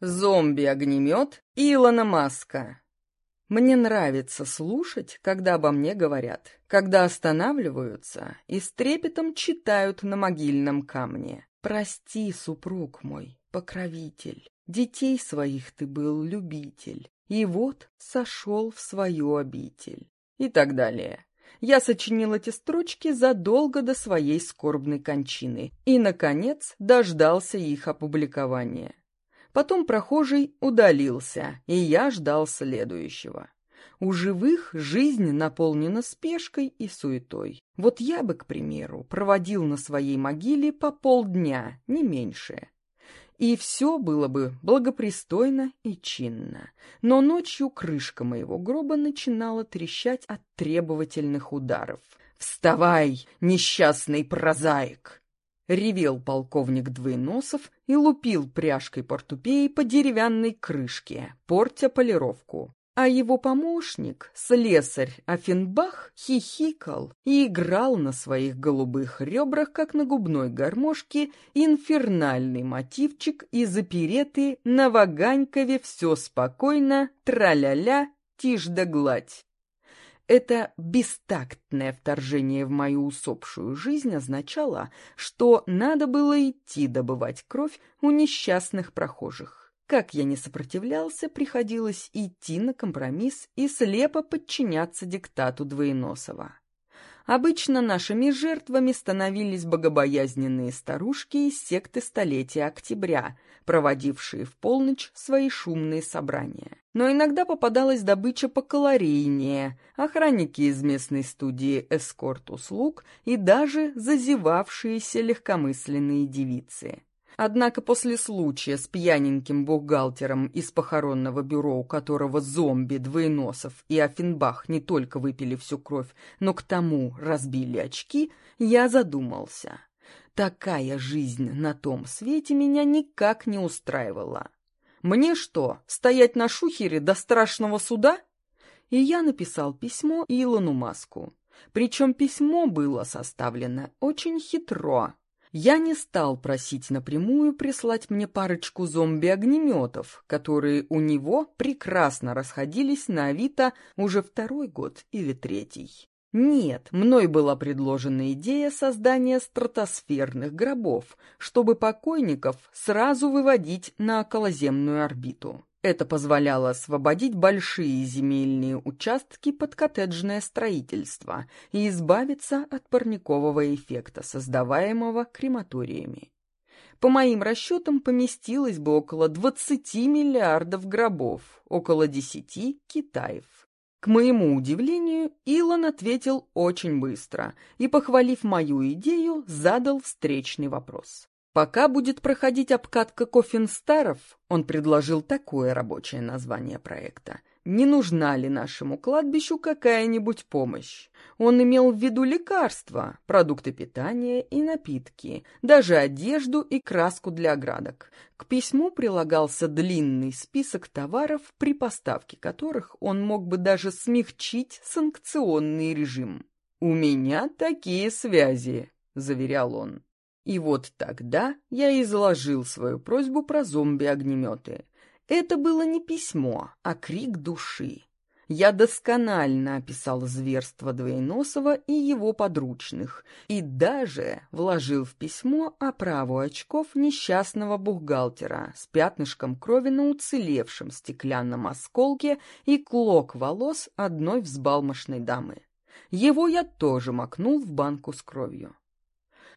Зомби-огнемет Илона Маска. Мне нравится слушать, когда обо мне говорят, когда останавливаются и с трепетом читают на могильном камне. «Прости, супруг мой, покровитель, детей своих ты был любитель, и вот сошел в свою обитель» и так далее. Я сочинил эти строчки задолго до своей скорбной кончины и, наконец, дождался их опубликования. Потом прохожий удалился, и я ждал следующего. У живых жизнь наполнена спешкой и суетой. Вот я бы, к примеру, проводил на своей могиле по полдня, не меньше. И все было бы благопристойно и чинно. Но ночью крышка моего гроба начинала трещать от требовательных ударов. «Вставай, несчастный прозаик!» Ревел полковник Двоеносов и лупил пряжкой портупеи по деревянной крышке, портя полировку. А его помощник, слесарь Афинбах, хихикал и играл на своих голубых ребрах, как на губной гармошке, инфернальный мотивчик из опереты «На Ваганькове все спокойно, траля-ля, тишь да гладь». Это бестактное вторжение в мою усопшую жизнь означало, что надо было идти добывать кровь у несчастных прохожих. Как я не сопротивлялся, приходилось идти на компромисс и слепо подчиняться диктату Двоеносова. Обычно нашими жертвами становились богобоязненные старушки из секты Столетия Октября, проводившие в полночь свои шумные собрания. Но иногда попадалась добыча покалорийнее, охранники из местной студии эскорт-услуг и даже зазевавшиеся легкомысленные девицы. Однако после случая с пьяненьким бухгалтером из похоронного бюро, у которого зомби, двоеносов и Афинбах не только выпили всю кровь, но к тому разбили очки, я задумался. Такая жизнь на том свете меня никак не устраивала. Мне что, стоять на шухере до страшного суда? И я написал письмо Илону Маску. Причем письмо было составлено очень хитро, я не стал просить напрямую прислать мне парочку зомби-огнеметов, которые у него прекрасно расходились на Авито уже второй год или третий. Нет, мной была предложена идея создания стратосферных гробов, чтобы покойников сразу выводить на околоземную орбиту. Это позволяло освободить большие земельные участки под коттеджное строительство и избавиться от парникового эффекта, создаваемого крематориями. По моим расчетам, поместилось бы около 20 миллиардов гробов, около 10 Китаев. К моему удивлению, Илон ответил очень быстро и, похвалив мою идею, задал встречный вопрос. Пока будет проходить обкатка кофинстаров, он предложил такое рабочее название проекта. Не нужна ли нашему кладбищу какая-нибудь помощь? Он имел в виду лекарства, продукты питания и напитки, даже одежду и краску для оградок. К письму прилагался длинный список товаров, при поставке которых он мог бы даже смягчить санкционный режим. «У меня такие связи», — заверял он. И вот тогда я изложил свою просьбу про зомби-огнеметы. Это было не письмо, а крик души. Я досконально описал зверство Двоеносова и его подручных, и даже вложил в письмо оправу очков несчастного бухгалтера с пятнышком крови на уцелевшем стеклянном осколке и клок волос одной взбалмошной дамы. Его я тоже макнул в банку с кровью.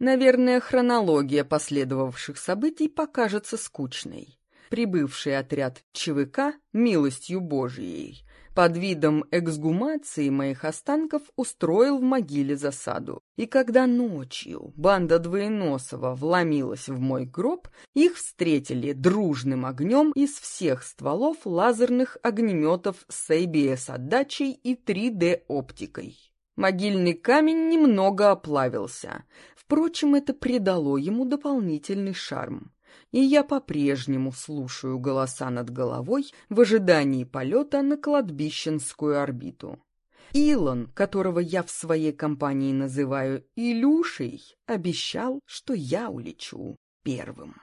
Наверное, хронология последовавших событий покажется скучной. Прибывший отряд ЧВК милостью Божией под видом эксгумации моих останков устроил в могиле засаду. И когда ночью банда Двоеносова вломилась в мой гроб, их встретили дружным огнем из всех стволов лазерных огнеметов с ABS-отдачей и 3D-оптикой. Могильный камень немного оплавился. Впрочем, это придало ему дополнительный шарм. И я по-прежнему слушаю голоса над головой в ожидании полета на кладбищенскую орбиту. Илон, которого я в своей компании называю Илюшей, обещал, что я улечу первым.